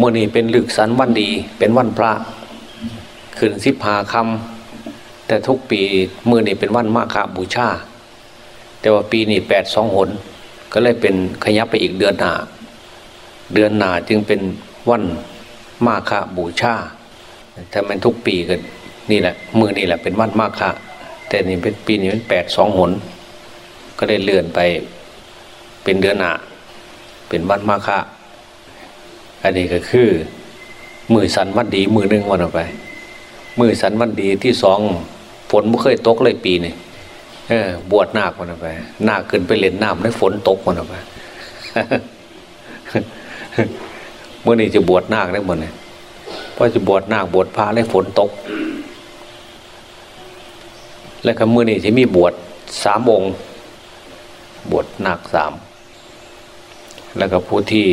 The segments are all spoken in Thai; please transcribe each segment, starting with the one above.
มื่อนี้เป็นลึกสันวันดี เป็นวันพระขึ้นสิบหาคำแต่ทุกปีมื่อนี้เป็นวันมาฆบูชา แต่ว่าปีนี้แปดสองหน ก็เลยเป็นขยับไปอีกเดือนหนาเดือนหนาจึงเป็นวันมาฆบูชาถ้ามันทุกปีกันนี่แหละมือนี่แหละเป็นวันมาฆแต่นี่เป็นปีนี้เป็นแปดสองหน ก็ได้เลื่อนไปเป็นเดือนหนาเป็นวันมาฆ อันนี้ก็คือ มือสันวันดี มือหนึ่งวันออกไป มือสันวันดีที่สองฝนไม่เคยตกเลยปีนี่เออบวชนาควันออกไปนาคขึ้นไปเล่นน้ำได้ฝนตกวันออกไปเมื่อนี้จะบวชนาคได้หมดเลยเพราะจะบวชนาคบวชพระได้ฝนตก แล้วก็มื่อนี้จะมีบวชสามองค์ บวชนาคสาม แล้วก็ผู้ที่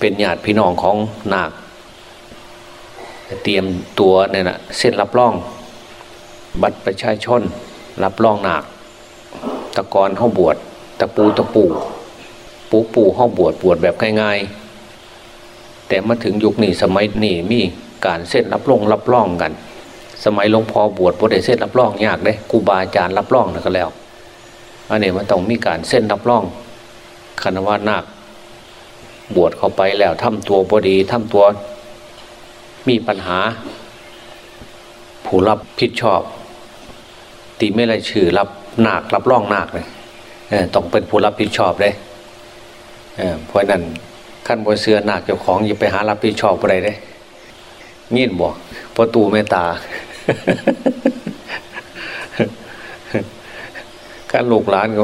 เป็นญาติพี่น้องของนาคเตรียมตัวเนี่ยนะเส้นรับรอง บัตรประชาชนรับรองนาคตะกอนห้องบวชตะปูตะปูปูปูห้องบวชบวชแบบง่ายๆแต่มาถึงยุคนี้สมัยนี้มีการเส้นรับรองรับรองกัน สมัยหลวงพ่อบวชบวชได้เส้นรับรองยากเลยครูบาอาจารย์รับรองนะก็แล้วอันนี้มันต้องมีการเส้นรับรองคณะว่านาค บวชเข้าไปแล้วทำตัวบดีทำตัวมีปัญหา ผู้รับผิดชอบ ตีไม่ไรชื่อรับหนาครับร่องหนาคเลยต้องเป็นผู้รับผิดชอบเลยเพราะนั้นขั้นบนเสือหนาคเจ้าของอย่าไปหารับผิดชอบอะไรเลยเงียบอกประตูเมตตาขั้นลูกหลานก็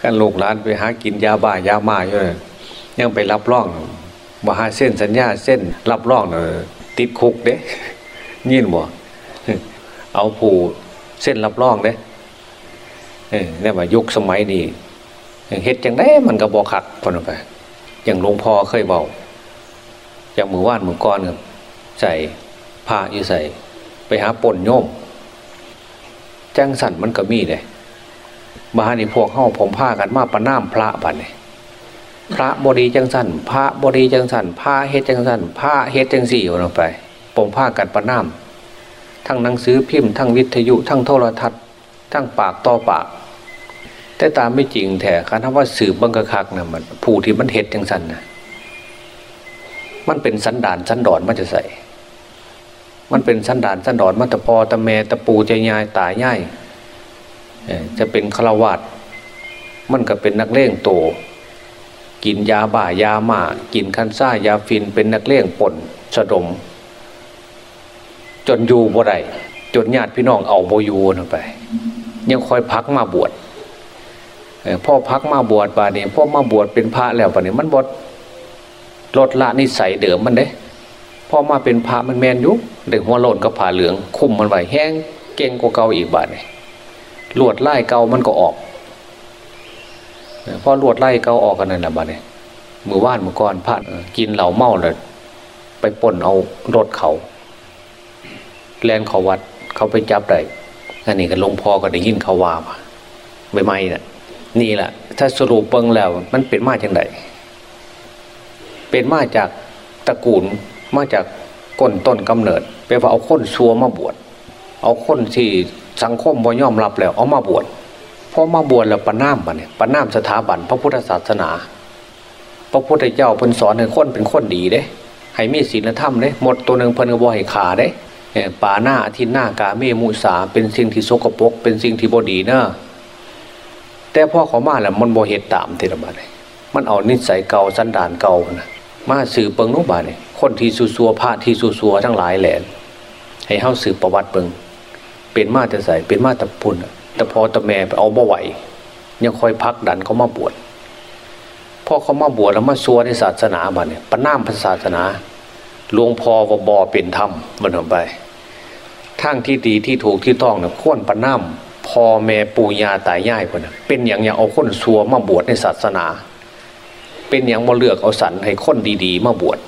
ขั้นลูกหลานไปหากินยาบ้ายามาอยู่เลย ยังไปรับร่องบ่หาเส้นสัญญาเส้นรับร่องเนอติดคุกเด้ยินบ่เอาผู้เส้นรับร่องเด้เนี่ยว่ายุคสมัยนี้เฮ็ดจังได้มันก็บอกขัดพนไปอย่างหลวงพ่อเคยบอกอย่างมือว่านมือก้อนครับใส่ผ้าอยู่ใส่ ไปหาป่นโยมจังสันมันก็มีเลยบ้านนี่พวกเข้าผมผ้ากันมาประน้ำพระบัดเนี่ย พระบดีจังสันพระบดีจังสันพระเฮ็ดจังสันพระเฮ็ดจังสี่ลงไปปมผ้ากันประน้ำทั้งหนังสือพิมพ์ทั้งวิทยุทั้งโทรทัศน์ ทั้งปากต่อปาก แต่ตามไม่จริงแท้คันว่าสืบบังกะคักนะมันผู้ที่มันเฮ็ดจังสันนะมันเป็นสันดานสันดอนมันจะใส่มันเป็นสันดานสันดอนมันตะพอตะแมตะปูใจยายตายย่ายจะเป็นฆราวาสมันก็เป็นนักเลงโต กินยาบ่ายาหมากินคันซ่ายาฟินเป็นนักเลงป่นสะดม จนอยู่บ่ได้จนญาติพี่น้องเอาโบยูนไป ยังคอยพักมาบวชพ่อพักมาบวชป่านี้พ่อมาบวชเป็นพระแล้วป่านี้มันบดลดละนิสัยเดิมมันเด้พ่อมาเป็นพระมันแมนยุกเด็กหัวโลนกับผ่าเหลือง คุ้มมันไว้แห้งเก่งกว่าเก่าอีกบาทเลยลวดไล่เก่ามันก็ออก พอลวดไล่เกาออกกันนั่นแหละบ้าเนี่ยมือว่านมือก้อนพระกินเหล่าเมาเลยไปป่นเอารถเขาแลนเขาวัดเขาไปจับได้อันนี้ก็ลงพอก็ได้ยินเขาว่ามาใบไม้น่ะ นี่แหละถ้าสรุปเปิงแล้ว มันเป็นมาจากไหนเป็นมาจากตระกูลมาจากก้นต้นกำเนิดแปว่าเอาคนชัวมาบวชเอาคนที่สังคมบ่ยอมรับแล้ว เอามาบวช พอมาบวชแล้วปนามปะเนี่ยปนามสถาบันพระพุทธศาสนา พระพุทธเจ้าเพิ่นสอนให้คนเป็นคนดีเด้ให้มีศีลธรรมเด้หมดตัวหนึ่งเพิ่นก็บ่ให้ขาเด้ป่าหน้าทินหน้ากาเมมุสาเป็นสิ่งที่โสกปกเป็นสิ่งที่บดีเนอะแต่พ่อเขามาแล้วมันบ่เหตุตามเทีละบาทมันเอานิสัยเก่าสันดานเก่านะมาสื่อเปิงนุบาเนี่ยคนที่สูซัวพระที่สูซัวทั้งหลายแหล่ให้เข้าสื่อประวัติเปิงเป็นมาแต่ใส่เป็นมาแต่พุ่น แต่พอตะแม่ไปเอาบ่ไหว ยังคอยพักดันเขามาบวชพอเขามาบวชแล้วมาซัวในศาสนาบ้านเนี่ยปน้ามพระศาสนาหลวงพ่อว่าบอเป็นธรรมมันออกไปทางที่ดีที่ถูกที่ต้องเนี่ยข้นปน้ามพ่อแม่ปู่ย่าตายายคนเป็นอย่างอย่างเอาคนซัวมาบวชในศาสนา เป็นอย่างมาเลือกเอาสันให้คนดีๆ มาบวช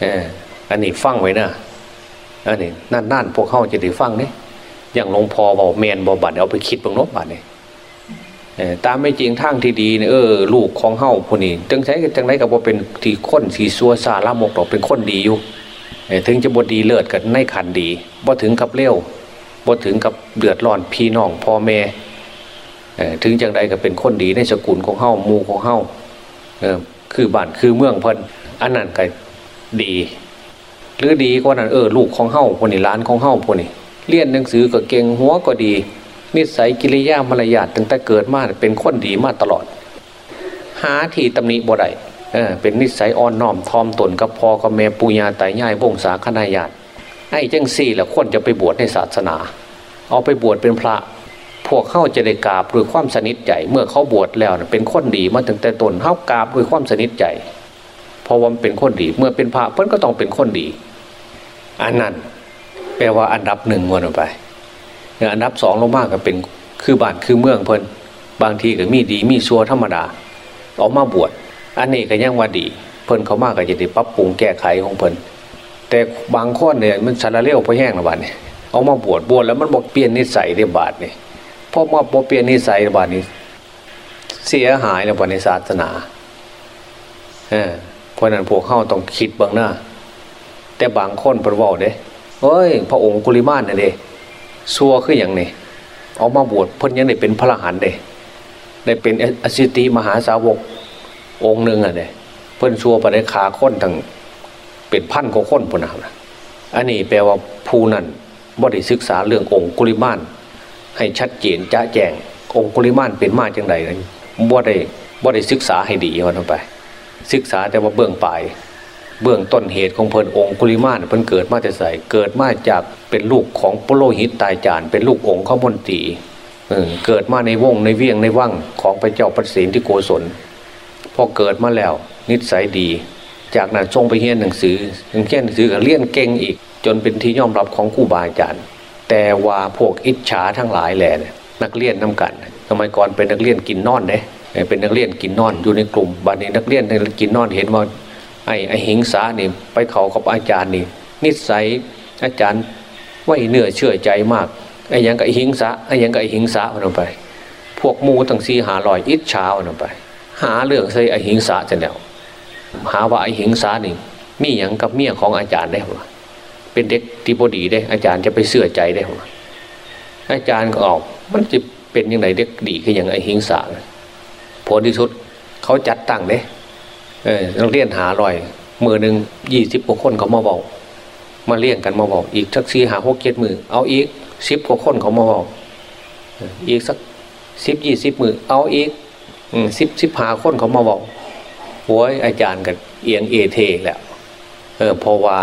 เอออันนี้ฟังไว้นะอันนี้นั่นๆพวกเขาจะได้ฟังเนี่ย อย่างหลวงพ่อบอกเมนบอบัตรเอาไปคิดบางนบบัตรเนี่ยตามไม่จริงทางที่ดีเนี่ยเออลูกของเฮาผู้นี้จังใช้จังไรกับว่าเป็นที่คนสีซัวซาละมกหรอกเป็นคนดีอยู่ถึงจะบดีเลิศกันในขันดีบ่ถึงกับเลี้ยวบ่ถึงกับเดือดร้อนพี่น้องพ่อแม่ถึงจังใดก็เป็นคนดีในสกุลของเฮามูของเฮาคือบ้านคือเมืองเพิ่นอันนั้นก็ดี หรือดีกว่านั้นเออลูกของเฮาคนนี้ร้านของเฮาคนนี้ เรียนหนังสือก็เก่งหัวก็ดี นิสัยกิริยามารยาทตั้งแต่เกิดมาเป็นคนดีมาตลอด หาทีตำหนิบ่ได้เออเป็นนิสัยอ่อนน้อมทอมตนกับพอกับแม่ปุญญาไตย่ายวงศาคณาญาติไอ้จังสี่แหละคนจะไปบวชในศาสนา เอาไปบวชเป็นพระ พวกเข้าจะได้กราบด้วยความสนิทใจเมื่อเขาบวชแล้วเป็นคนดีมาตั้งแต่ตนเข้ากราบด้วยความสนิทใจพราะว่าเป็นคนดี เมื่อเป็นพระเพิ่นก็ต้องเป็นคนดีอันนั้น แปลว่าอันดับหนึ่งวนไปอันดับสองลงมากก็เป็นคือบ้านคือเมืองเพิ่นบางทีก็มีดีมีซัวธรรมดาออกมาบวชอันนี้ก็ยังว่าดี เพิ่นเขามากก็จะได้ปรับปรุงแก้ไขของเพิ่นแต่บางคนเนี่ยมันสารเลี้ยวพอแห้งละบาดเนี่ยเอามาบวชบวชแล้วมันบอกเปลี่ยนนิสัยในบาทนี่พอมาเปลี่ยนนิสัยบาทนี้ เสียหายในบาทในศาสนาเออเพราะนั้นพวกเข้าต้องคิดบางหน้าแต่บางคนประวัติเด้ เฮ้ย พระองค์กุลิมานเนี่ยเด้ซัวขึ้นอย่างนี้ออกมาบวชเพิ่นยังได้เป็นพระหันเด้ได้เป็นอสิติมหาสาวกองค์หนึ่งอะเด้เพิ่นซัวไปได้ขาค้นทั้งเป็นพันกว่าคนพุ่นนะอันนี้แปลว่าผู้นั้นบ่ได้ศึกษาเรื่ององค์กุลิมานให้ชัดเจนจ้าแจงองค์กุลิมานเป็นมาจังไดบ่ได้บ่ได้ศึกษาให้ดีวันไป ศึกษาแต่ว่าเบื้องปลาย เบื้องต้นเหตุของเพลินองคุลิมานเพิ่นเกิดมาแต่ใส่เกิดมาจากเป็นลูกของปโลหิตตายจานเป็นลูกองค์ข้ามนตีเกิดมาในวงในเวียงในว่างของพระเจ้าปเสนที่โกศลพอเกิดมาแล้ว นิสัยดี จากนั้นทรงไปเรียนหนังสือถึงเขียนหนังสือกับเรียนเก่งอีก จนเป็นที่ยอมรับของครูบาอาจารย์ แต่ว่าพวกอิจฉาทั้งหลายแหล่นักเรียนน้ากันสมัยก่อนเป็นนักเรียนกินนอนเนี่ยเป็นนักเรียนกินนอนอยู่ในกลุ่มบัดนี้นักเรียนกินนอนเห็นว่า ไอ้ไอ้หิงสานี่ไปเขากับอาจารย์นี่ นิสัยอาจารย์ไว้เนื้อเชื่อใจมากไอ้ยังกับไอหิงสาไอ้ยังกับไอ้หิงสาเอาไป พวกมูตั้งซีหาลอยอิดเช้าเอาไป หาเรื่องใส่ไอ้หิงสาจะแล้วหาว่าไอ้หิงสานี่มีอย่างกับเมียของอาจารย์ได้หรอเป็นเด็กที่พอดีได้ อาจารย์จะไปเสื่อใจได้หรออาจารย์ก็ออก มันจะเป็นยังไงเด็กดีคืออย่างไอ้หิงสาผลที่สุดเขาจัดตั้งเนี่ย เออนักเรียนหาลอยมือหนึ่งยี่สิบกว่าคนเขามาบอก มาเลี้ยงกันมาบอก อีกสักสี่หาหกเจ็ดมือเอาอีกสิบกว่าคนเขามาบอกอีกสักสิบยี่สิบมือเอาอีกสิบสิบหาคนเขามาบอกโว้ยอาจารย์กันเอียงเอเทแล้วเออพอว่า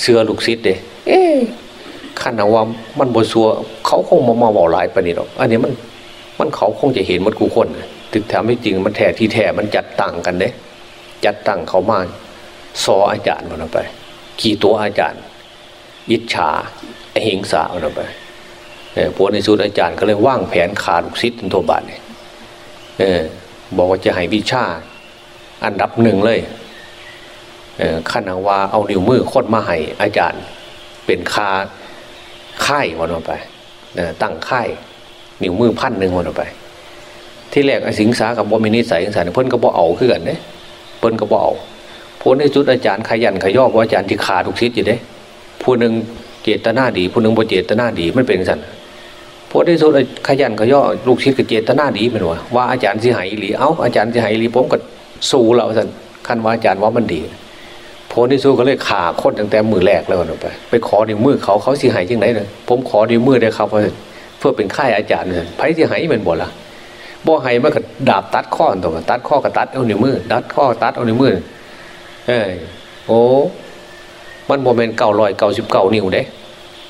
เสือลูกศิษย์เด้เอ๊ขันว่ามันบสัวเขาคงมามาบอกหลายปนี้หรอกอันนี้มันมันเขาคงจะเห็นมดกูคนถึงแท้ไม่จริงมันแท้ที่แท้มันจัดตั้งกันเด้ จัดตั้งเขามาสออาจารย์มันไปขี่ตัวอาจารย์ อิจฉาเหิงสามันไปพวในสุดอาจารย์ก็เลยว่างแผนขาลูกศิษย์ทัวบาทเนี่ยบอกว่าจะให้วิชา อันดับหนึ่งเลยขั้นว่าเอานิ้วมือคดมาให้อาจารย์ เป็นคาค่ายวันออกไปตั้งค่ายนิ้วมือพันหนึ่งวันออกไป ที่แรกไอ้สิงสากับบอมินิสัยสิงสาเพิ่นก็บอเอาขึ้นกันเนี่ย เพิ่นก็บอเอาผลในจุดอาจารย์ขยันขย่อว่าอาจารย์ที่ขาทุกทิศอยู่เด้ผู้หนึ่งเจตนาดี ผู้หนึ่งบ่เจตนาดีมันเป็นสันผลในสุดขยันขย่อลูกศิษย์กับเจตนาดีเป็นว่าว่าอาจารย์สิหายหรือเอ้าอาจารย์สิหายหรือผมก็สู้เราสันขั้นว่าอาจารย์ว่ามันดีผลที่สุดก็เลยขาคนตั้งแต่มือแรกแล้วไปไปขอนิ้วมือเขาเขาสิหายยังไงเลยผมขอนิ้วมือได้ครับเพื่อเป็นค่ายอาจารย์เลยไพ่สิหายเป็นบ่ละ บ่ให้มันก็ดาบตัดข้อตัวตัดข้อก็ตัดเอานิ้วมือตัดข้อตัดเอานิ้วมือเออโอ้มันโมเมนต์เก่าลอยเก่าสิบเก่านิ้วเด้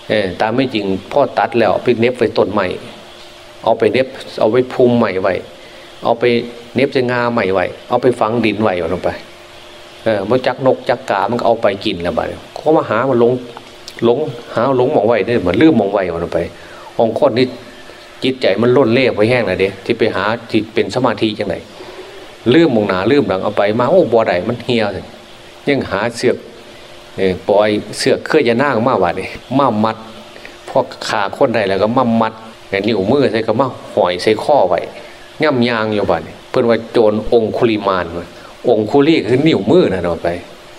เออตามไม่จริงพ่อตัดแล้วไปเน็บไปต้นใหม่ เอาไปเน็บเอาไปพุ่มใหม่ไว้เอาไปเน็บจะงาใหม่ไว้เอาไปฝังดินไว้ลงไปเออมันจักนกจักกามันเอาไปกินแล้วไปเขามาหามันลงหลงหาหลงมองไว้เนี่ยเหมือนลืมมองไว้ลงไปองคนนี้ จิตใจมันล้นเล่ไปแห้งเลยเด้ที่ไปหาที่เป็นสมาธิจังไงลืมมองหนาลืมหลังเอาไปมาโอ้บ่อใดมันเฮียยังหาเสือกปล่อยเสือกเครื่อยนั่งมาว่านี่มามัดพอขาคนใดแล้วก็มามัดนิ้วมือใส่ก็มาหอยใส่ข้อไว้ย่ำยางอยู่บ้านเพื่อนว่าโจรองคุลิมานองคุลีคือนิ้วมือนะเอาไป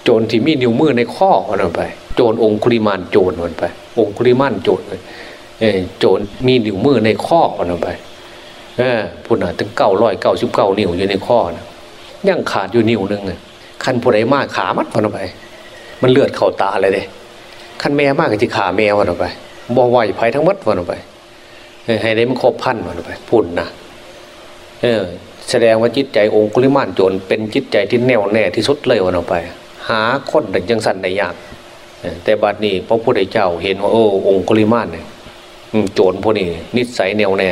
โจรที่มีนิ้วมือในข้อเอาไป โจรองคุลิมานโจรมันไป องคุลิมานโจรเออ โจรมีนิ้วมือในข้อเอาไปเออพูดน่ะถึงเก้าร้อยเก้าสิบเก้านิ้วอยู่ในข้อนะยังขาดอยู่นิ้วหนึ่งคันผู้ใดมากขามัดมันไป มันเลือดเข่าตาเลยเด้คันแม่มากก็จะขาแมวมันไปบ่ไหวไผทั้งมัดมันไปให้ได้มันครบพันมันไปพุ่นนะเออ แสดงว่าจิตใจองคุลิมานโจรเป็นจิตใจที่แน่วแน่ที่สุดเลยวันออกไป หาคนแต่ยังสั่นได้ยากแต่บัดนี้พระพุทธเจ้าเห็นว่าโอ้องคุลิมานเนี่ย โจรพวกนี้นิสัยแนวแน่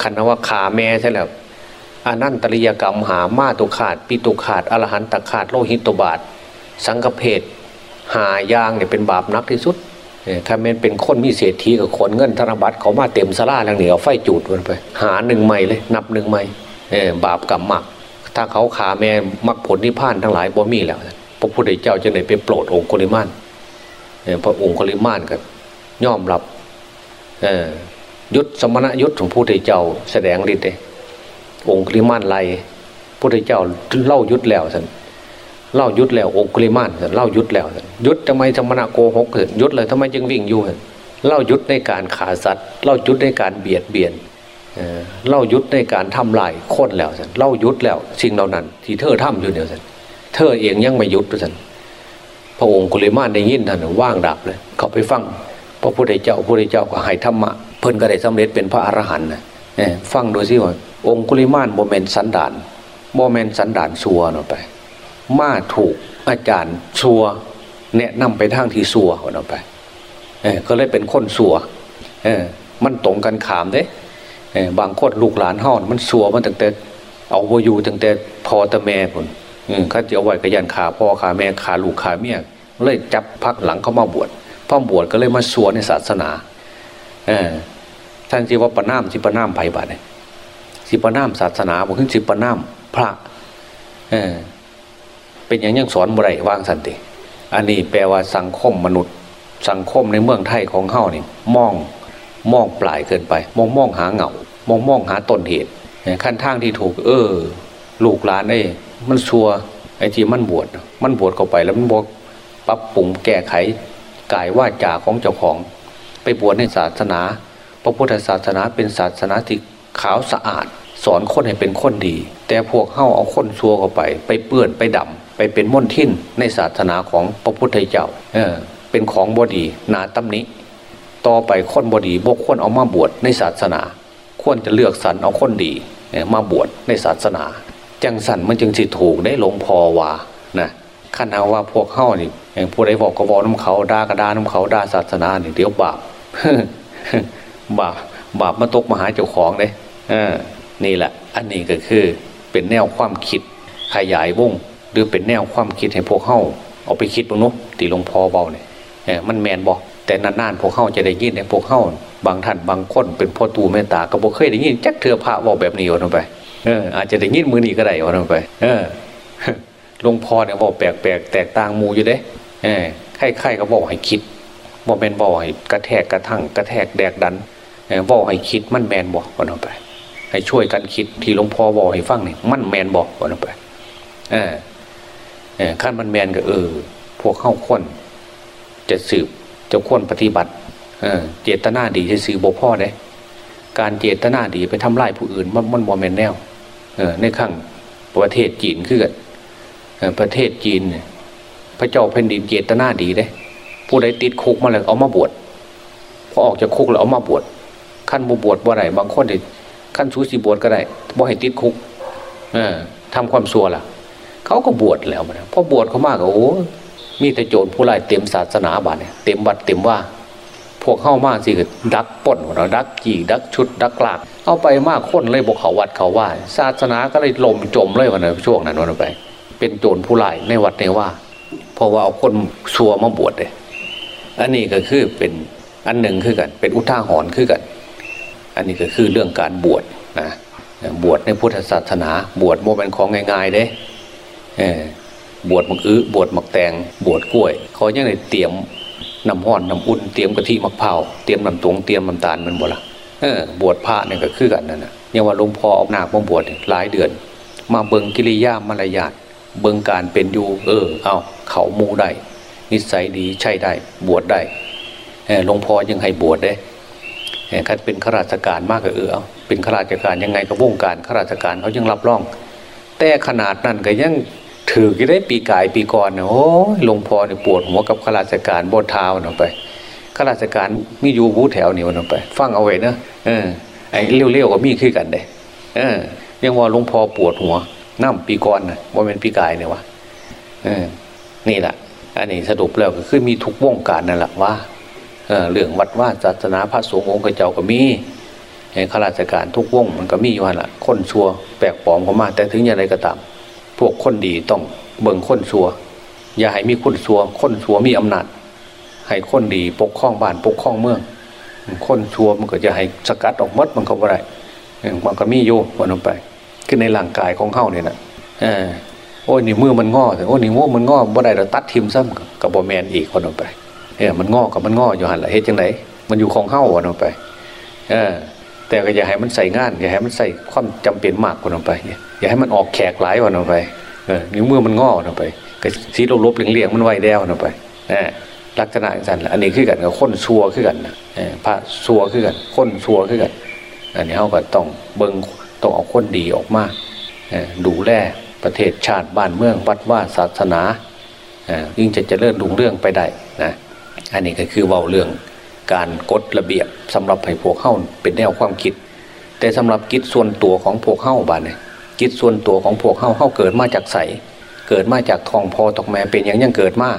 คันว่าขาแม่ใช่แล้วอนันตริยกรรมหามาตุขาดปิตุขาดอรหันตขาดโลหิตตบาท สังกเพศหายางเนี่ยเป็นบาปนักที่สุดถ้ามันเป็นคนมีเศรษฐีกับคนเงินธนบัตรเขามาเต็มสลาแล้วเหนียวไฟจูดมันไป หาหนึ่งใหม่เลย นับหนึ่งใหม่บาปกรรมมัก ถ้าเขาขาแม่มักผลนิพพานทั้งหลายบ่มีแล้วพระพุทธเจ้าจะไหนไปโปรดองคุลิมานพระองคุลิมานก็ย่อมรับ ยุทธสมณยุทธของพระพุทธเจ้า แสดงฤทธิ์องคุลิมานไลพระพุทธเจ้าเล่ายุทธแล้วสันเล่ายุดแล้วองคุลิมานเล่ายุดแล้วยุดทำไมธรรมนาโกหกยุดเลยทำไมจึงวิ่งอยู่เล่ายุดในการขาสัตว์เล่ายุดในการเบียดเบียนเล่ายุดในการทำลายคนแล้วสันเล่ายุดแล้วสิ่งเหล่านั้น ที่เธอทำอยู่เนี่ยสันเธอเองยังไม่ยุดสันพระองค์กุลิมานได้ยินท่านว่างดับเลยเขาไปฟัง พระพุทธเจ้าพระพุทธเจ้าก็ให้ธรรมะเพิ่นก็ได้สำเร็จเป็นพระอรหันต์นะฟังดูสิว่าองคุลิมานโมเมนสันดานโมเมนสันดานชัวเนาะไป มาถูกอาจารย์ชัวแนะนำไปทางที่สัวคนอไปเออก็เลยเป็นคนสัวเออมันตรงกันขามเด้เออบางคนลูกหลานห่อนมันสัวมันตั้งแต่เอาวอยู่ตั้งแต่พอตะแม่คนเขาจะเอาไว้กระยันขาพ่อขาแม่ขาลูกขาเมียเลยจับพักหลังเข้ามาบวช พ่อบวชก็เลยมาสัวในศาสนาเออท่านที่ว่าปนามสิปนามไผ่บาเนี่ยสิปนามศาสนาบอกขึ้นสิปนามพระเออเป็นอย่างยังสอนบ่ไรวางสันติ อันนี้แปลว่าสังคมมนุษย์ สังคมในเมืองไทยของเฮานี่มองมองปลายเกินไป มองมองหาเหงามองมองหาต้นเหตุขั้นทางที่ถูก เออ ลูกหลานไอ้มันชัวไอ้ที่มันบวชมันบวชเข้าไปแล้วมันบอกปรับปรุงแก้ไข กายว่าจาของเจ้าของ ไปบวชในศาสนา พระพุทธศาสนาเป็นศาสนาที่ขาวสะอาด สอนคนให้เป็นคนดี แต่พวกเข้าเอาคนชัวเข้าไป ไปเปื้อนไปดำไปเป็นม่นทินในศาสนาของพระพุทธเจ้าเออเป็นของบอดีนาตำนี้ ต่อไปคนบอดีบกควรเอามาบวชในศาสนา ควรจะเลือกสรรเอาคนดีมาบวชในศาสนา จังสันมันจึงสิถูกได้ลงพอว่านะ ขันเอาว่าพวกเข้านี่อย่างพวกไอ้บอกกบอกน้ำเขาด่ากระดาน้ำเขาด่าศาสนาเนี่ยเดี๋ยวบาปบาปบาปมาตกมาหาเจ้าของเลยนี่แหละ อันนี้ก็คือเป็นแนวความคิดขยายวงหรือเป็นแนวความคิดให้พวกเข้าเอาไปคิดบ้างนุ๊ตีหลวงพ่อเบาเนี่ยมันแมนบอกแต่นานๆพวกเข้าจะได้ยินในพวกเข้าบางท่านบางคนเป็นพ่อตูเมตตาก็บอกเคยได้ยินจักเถื่อพระบอกแบบนี้วันไปเอออาจจะได้ยินมือนี้ก็ได้วันไป เออ หลวงพ่อเนี่ยบอกแปลกๆแตกต่างมูอยู่เด้เออใครๆก็บอกให้คิดบอกแมนบอกให้กระแทกกระทั่งกระแทกแดกดันบอกให้คิดมันแมนบอกวันไป ให้ช่วยกันคิดที่หลวงพ่อบอกให้ฟังเนี่ยมันแมนบอกวันไปเออขั้นมันแมนก็เออ พวกเข้าคนจะสืบจะควรปฏิบัติเจตนาดีจะสืบบ่พ่อได้การเจตนาดีไปทำลายผู้อื่นมันมันบอแมนแนวในขั้งประเทศจีนคือกัน ประเทศจีน พระเจ้าแผ่นดินเจตนาดีได้ผู้ใดติดคุกมาแล้วเอามาบวชพอออกจากคุกแล้วเอามาบวชขั้นบวชบ่ไรบางคนขั้นสูสีบวชก็ได้บ่ให้ติดคุกทำความสัวล่ะ เขาก็บวชแล้วมันพอบวชเขามากโอ้มีแต่โจรผู้ร้ายเต็มศาสนาบาเนี่ยเต็มวัดเต็มว่า พวกเข้ามากสิคือดักป่นเราดักกี่ดักชุด ดักกลากเอาไปมากคนเลยบกเขาวัดเขาว่า ศาสนาก็เลยลมจมเลยวันนั้นช่วงนั้นวันไป เป็นโจรผู้ร้ายในวัดในว่า เพราะว่าเอาคนชัวมาบวชเลยอันนี้ก็คือเป็นอันหนึ่งคือกัน เป็นอุทาหรณ์คือกัน อันนี้ก็คือเรื่องการบวชนะบวชในพุทธศาสนา บวชโมเป็นของง่ายๆเด้บวชมักอื้อบวชมักแตงบวชกล้วยเขายังได้เตรียมน้ำห้อนน้ำอุ่นเตรียมกะทิมะพร้าวเตรียมน้ำตวงเตรียมน้ำตาลมันบ่ละเออบวชพระเนี่ยก็คือกันนั่นนะยังว่าหลวงพ่อเอาหนักมาบวชหลายเดือน มาเบิงกิริยามารยาท เบิงการเป็นอยู่เออเอาเขามูได้ นิสัยดีใช่ได้บวชได้หลวงพ่อยังให้บวชได้คันเป็นข้าราชการมากก็เออเป็นข้าราชการยังไงก็วงการข้าราชการเขายังรับรอง แต่ขนาดนั้นก็ยังถือกี่ได้ปีกายปีก่อนเนี่ยโอ้หลวงพ่อเนี่ยปวดหัวกับข้าราชการบนเท้าเนาะไปข้าราชการมีอยู่บูแถวนี่วันไป ฟังเอาไว้นะเออไอ้เลี้ยวๆก็มีขึ้นกันเด้เออ ยังว่าหลวงพ่อปวดหัว น้ำปีก่อนนะว่าเป็นปีกายเนี่ยวะออนี่แหละอันนี้สรุปแล้วก็คือมีทุกวงการนั่นแหละว่าเอเรื่องวัดว่าศาสนาพระสงฆ์องค์เจ้าก็มีข้าราชการทุกวงมันก็มีอยู่ละคนชัวแปลกปลอมเข้ามา แต่ถึงอย่างไรก็ตาม พวกคนดีต้องเบิ่งคนชัวอย่าให้มีคนชัวคนชัวมีอำนาจ ให้คนดีปกครองบ้านปกครองเมือง คนชัวมันก็จะให้สกัดออกมดมันก็บ่ได้มันก็มีอยู่วันลงไป ขึ้นในร่างกายของเขาเนี่ยนะเออโอ้ยนี่มือมันงอแต่โอ้ยนี่มือมันงอบ่ได้เราตัดทิมซ้ำกับบอแมนอีกคนลงไปเออมันงอกับมันงออยู่หันละเฮ็ดจังไดมันอยู่ของเข้าวันลงไปเออแต่ก็อย่าให้มันใส่งานอย่าให้มันใส่ความจำเป็นมากคนลงไปอย่าให้มันออกแขกหลายวันลงไปเออนิ้วมือมันงอลงไปก็สีลบๆเลี่ยงๆมันไวแดวลงไปเออลักษณะอย่างนั้นอันนี้คือกันกับคนชัวคือกันนะพระชัวคือกันคนชัวคือกันอันนี้เขาก็ต้องเบิง ต้องเอาคนดีออกมาดูแลประเทศชาติบ้านเมืองวัดว่าศาสนายิ่งจะเจริญรุ่งเรื่องไปได้นะอันนี้ก็คือเว่าเรื่องการกฎระเบียบสำหรับให้พวกเข้าเป็นแนวความคิด แต่สำหรับกิจส่วนตัวของพวกเข้าบ้านเนี่ยกิจส่วนตัวของพวกเข้าเข้าเกิดมาจากใสเกิดมาจากทองพอตกแม่เป็นอย่างยังเกิดมา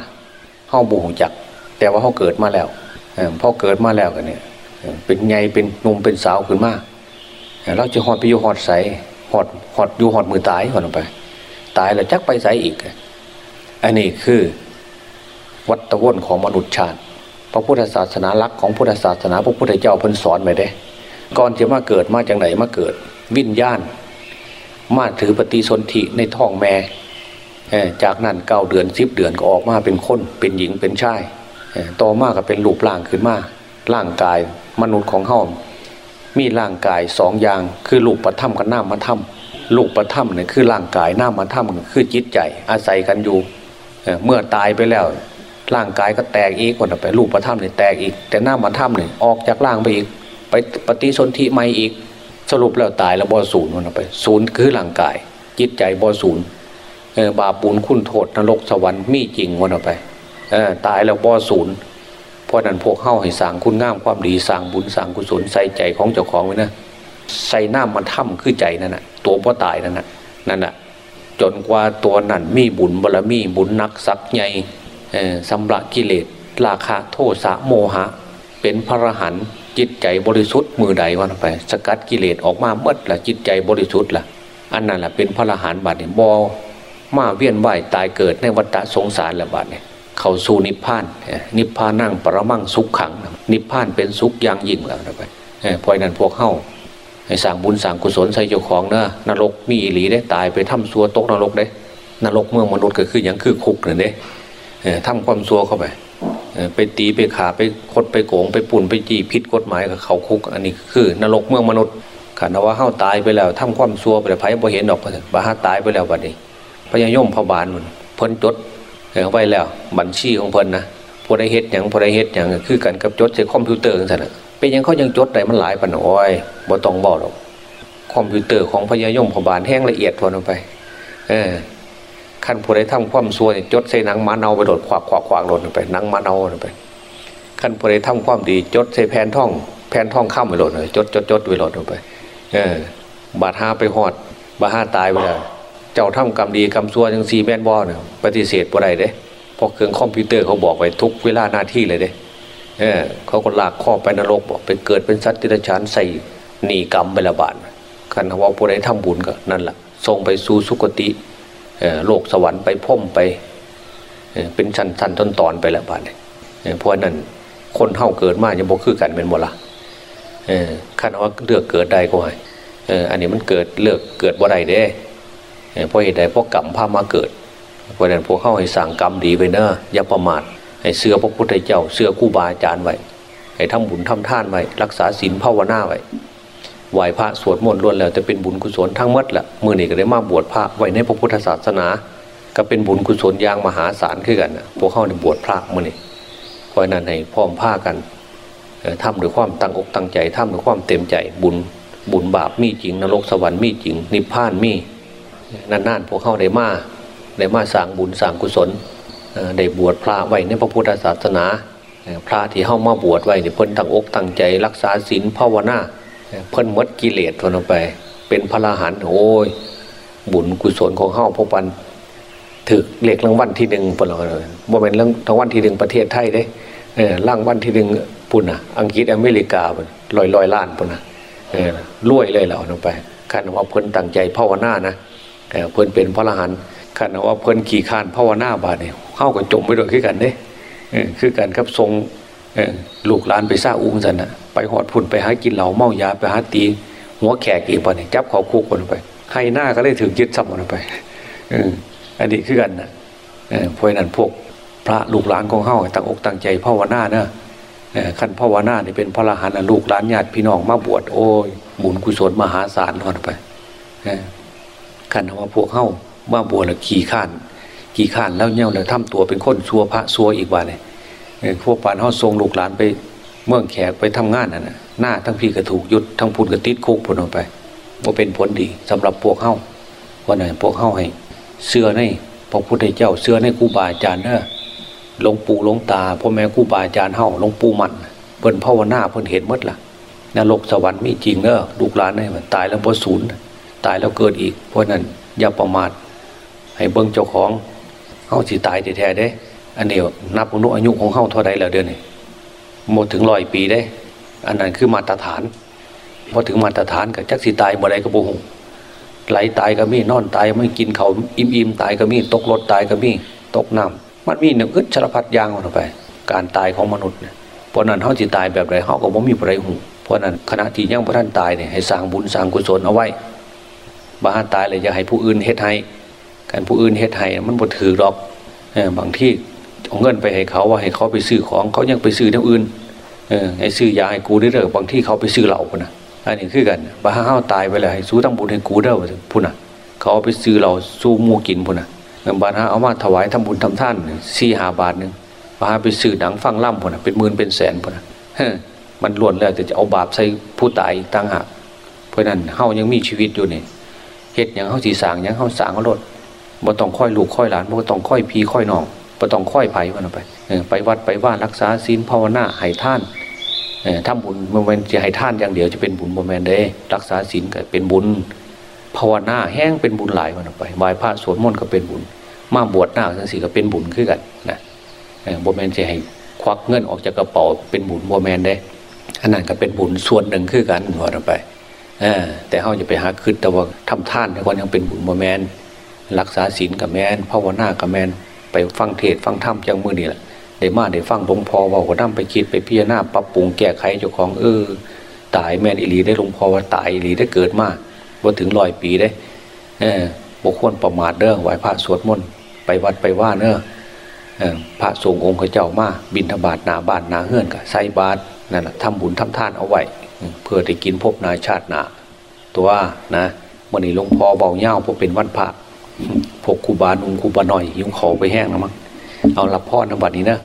เข้าบูหจัก แต่ว่าเขาเกิดมาแล้วพอเกิดมาแล้วกันเนี่ยเป็นไงเป็นนุ่มเป็นสาวขึ้นมา เราจะหอดไปอยู่หอดใสหอดหอดอยู่หอดมือตายก่อนไป ตายแล้วจักไปใสอีก อันนี้คือวัตวนของมนุษย์ชาติ พระพุทธศาสนาลักษ์ของพุทธศาสนาพระพุทธเจ้าเพิ่นสอนไปได้ ก่อนจะมาเกิดมาจากไหนมาเกิด วิญญาณ มาถือปฏิสนธิในท้องแม่จากนั้นเก้าเดือนสิบเดือนก็ออกมาเป็นคน เป็นหญิงเป็นชายต่อมาก็เป็นรูปร่างขึ้นมาร่างกายมนุษย์ของเฮา มีร่างกายสองอย่าง คือลูกประทับกับน้ามาถ้ำลูกประทับเนี่ยคือร่างกายน้ามาถ้ำคือจิตใจอาศัยกันอยู่เมื่อตายไปแล้ว ร่างกายก็แตกอีกคนไปลูกประทับเนี่ยแตกอีก แต่น้ามาถ้ำเนี่ยออกจากร่างไปอีก ไปปฏิสนธิใหม่อีก สรุปแล้วตายแล้วบอศูนย์คนไปศูนย์คือร่างกาย จิตใจบอศูนย์บาปุลคุณโทษนรกสวรรค์มีจริงคนไปตายแล้วบอศูนย์ เพราะนั้นพวกเข้าให้สั่งคุณงามความดีสั่งบุญสั่งกุศลใส่ใจของเจ้าของไว้นะใส่หน้ามันถ้ำคือใจนั่นแหะตัวพ่อตายนั่นแหะนั่นแหะจนกว่าตัวนั่นมีบุญบารมีบุญนักสักใหญ่สำระกิเลสราคะโทสะโมหะ เป็นพระหันจิตใจบริสุทธิ์มือใดวันไป สกัดกิเลสออกมาเมื่อละจิตใจบริสุทธิ์ละอันนั้นแหละเป็นพระหันบัดเนี่ยบอมาเวียนว่ายตายเกิดในวัฏสงสารละบัดเนี่ย เข้าสู่นิพพาน นิพพานนั่งปรมั่งสุขขัง นิพพานเป็นสุขอย่างยิ่งแล้วนะไปเพราะนั้นพวกเข้าให้สั่งบุญสั่งกุศลใส่เจ้าของเนะนรกมีอิหลีได้ตายไปทำซัวตกนรกได้ นรกเมืองมนุษย์ก็คืออย่างคือคุกเลยเด้ทำความซัวเข้าไปไปตีไปขาไปคดไปโกงไปปุ่นไปจีพิษกฎหมายกับเขาคุก อันนี้คือนรกเมืองมนุษย์ขันว่าเข้าตายไปแล้วทำความซัวไปแต่ไพ่บ่เห็นดอกบาฮาตายไปแล้วบัดนี้พญายมพบาลมันพ้นจด ไว้แล้วบัญชีของเพิ่นนะพอได้เฮ็ดอย่างพอได้เฮ็ดอย่างคือกันกับจดใส่คอมพิวเตอร์กันนะเป็นยังเขายังจดได้มันหลายปันโอ้ยบ่ต้องบอกหรอกคอมพิวเตอร์ของพญายมพบาลแห้งละเอียดทวนลงไป เออขั้นผู้ใดทำความซัวเนี่ยจดใส่หนังมาเนาไปโดดขวากขวากขวากโดดไปหนังมาเนาไปขั้นผู้ใดทำความดีจดใส่แผ่นท่อง แผ่นท่องข้ามไปโหลดเลยจดจดจดไปโหลดลงไป เออบาดห้าไปหอด บาดห้าตายไปแล้ว เจ้าทำกรรมดีกรรมชั่วยังซีแมนบอเนี่ยปฏิเสธบ่ได้เด้เพราะเครื่องคอมพิวเตอร์เขาบอกไว้ทุกเวลาหน้าที่เลยเด้เออเขาก็ลากข้อไปนรกบอกไปเกิดเป็นสัตว์ติรชานใส่หนีกรรมไปละบาทกันว่าผู้ใดทำบุญก็นั่นแหละส่งไปสู่สุคติโลกสวรรค์ไปพ่มไปเป็นชั้นชั้นตอนตอนไปละบาทเพราะนั้นคนเท่าเกิดมาจะบอกคือกันเป็นหมดละขั้นว่าเลือกเกิดได้ก็ให้อันนี้มันเกิดเลือกเกิดบ่ได้เด้ เพราะเหตุใดเพราะกรรมพามาเกิดเพราะนั้นพวกเข้าให้สั่งกรรมดีไปเนอะอย่าประมาทให้เสือพระพุทธเจ้าเสือคู่บาอาจารย์ไว้ให้ทำบุญทำท่านไว้รักษาศีลภาวนาไว้ไหวพระสวดมนต์ล้วนแล้วจะเป็นบุญกุศลทั้งหมดละมือนี่ก็ได้มาบวชพระไว้ในพระพุทธศาสนา ก็เป็นบุญกุศลอย่างมหาศาลขึ้นกันนะพวกเข้าในบวชพระมือนี่เพราะนั้นให้พร้อมผ้ากันทำด้วยความตั้งอกตั้งใจทำด้วยความเต็มใจบุญบุญบาปมีจริงนรกสวรรค์มีจริง นิพพานมี นานๆพวกเขาได้มาได้มาสร้างบุญสร้างกุศลได้บวชพระไว้ในพระพุทธศาสนา พระที่เข้ามาบวชไว้เนี่เพิ่นตั้งอกตั้งใจรักษาศีลภาวนาเพิ่นมดกิเลสทนไป เป็นพระราหันโอ้ยบุญกุศลของเข้าพบันถึกเลขรางวัลที่หนึ่งปนเลยบ่เป็นเรื่องรางวัลที่หนึ่งประเทศไทยเด้เออรางวัลที่หนึ่งปุ่นอะ อังกฤษอเมริกาลอยลอยล้านปุ่นอะรวยเลยเหล่าลงไปขันว่าเพิ่นตั้งใจภาวนานะ เออเพิ่นเป็นพระรหันขันว่าเพิ่นขี่ขานภาวนาบาเนี่ยเข้ากับจมไปด้วยคือกันเด้เออคือกันครับทรงลูกหลานไปสร้างอุ้งสันนะไปหอดพุ่นไปหากินเหล่าเมายาไปหาตีหัวแขกอีกปะเนี่ยจับเขาคุกคนไปให้หน้าก็เลยถึงยึดซ้ำคนไปอออันนี้คือกันนะเพราะนั้นพวกพระลูกหลานของเฮาตั้งอกตั้งใจภาวนาเนะขั้นภาวนาเนี่เป็นพระอรหันต์ลูกหลานญาติพี่น้องมาบวชโอ้ยบุญกุศลมหาศาลคนไป ขันว่าพวกเฮามาบวชแล้วขี่ข้านขี่ข้านแล้วเงี้ยแล้วทำตัวเป็นคนซัวพระซัวอีกว่าเนี่ยพวกปานเฮาทรงลูกหลานไปเมืองแขกไปทำงานน่ะนะหน้าทั้งพี่ก็ถูกยุดทั้งพูดก็ติดคุกผลออกไปว่าเป็นผลดีสำหรับพวกเฮ้าว่าไหนพวกเฮ้าให้เสื้อในพระพุทธเจ้าเสื้อในครูบาอาจารย์เนอะหลวงปู่หลวงตาพ่อแม่ครูบาอาจารย์เฮ้าหลวงปู่มันเพิ่นภาวนาเพิ่นเห็นมดละ่ะนรกสวรรค์มีจริงเนอะลูกหลานเนี่ยตายแล้วพอศูนย์ ตายแล้วเกิดอีก เพราะนั้นอย่าประมาทให้เบิ้งเจ้าของเฮ้าสิตายแท้ๆเด้ อันนี้นับอายุของเฮ้าเท่าใดแล้วเดือนนี้หมดถึงร้อยปีได้ อันนั้นคือมาตรฐานพอถึงมาตรฐานกับจักสีตายเมื่อไรก็บุหงไหลตายก็มีนอนตายไม่กินเขาอิ่มอิมตายก็มีตกรถตายก็มีตกน้ำมันมีหนึ่งอึดชรพัดยางออกไป การตายของมนุษย์เนี่ยเพราะนั้นเขาจิตายแบบไรเขาก็บ่มีอะไรหูเพราะนั้นขณะที่ยังพระท่านตายเนี่ยให้สร้างบุญสร้างกุศลเอาไว้ บ้านตายเลยอย่าให้ผู้อื่นเฮ็ดให้การผู้อื่นเฮ็ดให้มันบ่ถือหรอกบางที่เอาเงินไปให้เขาว่าให้เขาไปซื้อของเขายังไปซื้อเรื่องอื่นเออให้ซื้อยาให้กูได้เด้อบางที่เขาไปซื้อเหล่าพุ่นะอันนี้คือกันบ้าห้าวตายไปเลยให้สู้ตั้งบุญให้กูเด้อพุ่นนะเขาไปซื้อเหล่าสู้มูกินพุ่นนะเงินบาทห้าเอามาถวายทำบุญทำท่านสี่หาบาทหนึ่งบ้าไปซื้อหนังฟังล่ำพุ่นนะเป็นหมื่นเป็นแสนพุ่นนะมันล้วนแล้วแต่จะเอาบาปใส่ผู้ตายตั้งหากเพราะนั้นเฮายังมีชีวิตอยู่นี่ เฮ็ดอย่างเฮาสีสางอย่างเฮาสางเขาลดบ่ต้องค่อยลูกค่อยหลานบ่ต้องค่อยพีค่อยน้องบ่ต้องค่อยไผ่วันไปไปวัดไปว่านรักษาศีลภาวนาให้ท่านทำบุญโมเมนจะให้ท่านอย่างเดียวจะเป็นบุญโมเมนเด้รักษาศีลก็เป็นบุญภาวนาแห้งเป็นบุญหลายวันไปไหว้พระสวดมนต์ก็เป็นบุญ มาบวชหน้าสังสีก็เป็นบุญขึ้นกันนะโมเมนจะให้ควักเงินออกจากกระเป๋าเป็นบุญโมเมนได้อันนั้นก็เป็นบุญส่วนหนึ่งขึ้นกันวันไป แต่เขาจะไปหาคืนแต่ว่าทำท่านในวันยังเป็นบุญโมเมนรักษาศีลกับแมนภาวนากับแมนไปฟังเทศฟังธรรมจังมือนี่แหละได้มาได้ฟังหลวงพ่อว่าก็นำไปคิดไปพิจารณาปรับปรุงแก้ไขเจ้าของเออตายแม่นอิลีได้หลวงพ่อว่าตายอิลีได้เกิดมาว่าถึงร้อยปีได้เออบกควรประมาทเด้อไหวพระสวดมนต์ไปวัดไปว่าเนอพระสงฆ์องค์เจ้ามาบินธบาตนาบานนาเฮือนกับไซบาทนั่นแหละทำบุญทำทานเอาไว้ เพื่อได้กินพบนาชาติหนาตัวนะวันนี้หลวงพ่อเบาเง่าพวกเป็นวันพระพวกคูบานุงคูบาหน่อยยุ่งขาไปแห้งนะมั้งเอารับพ่อนบัดนี้นะ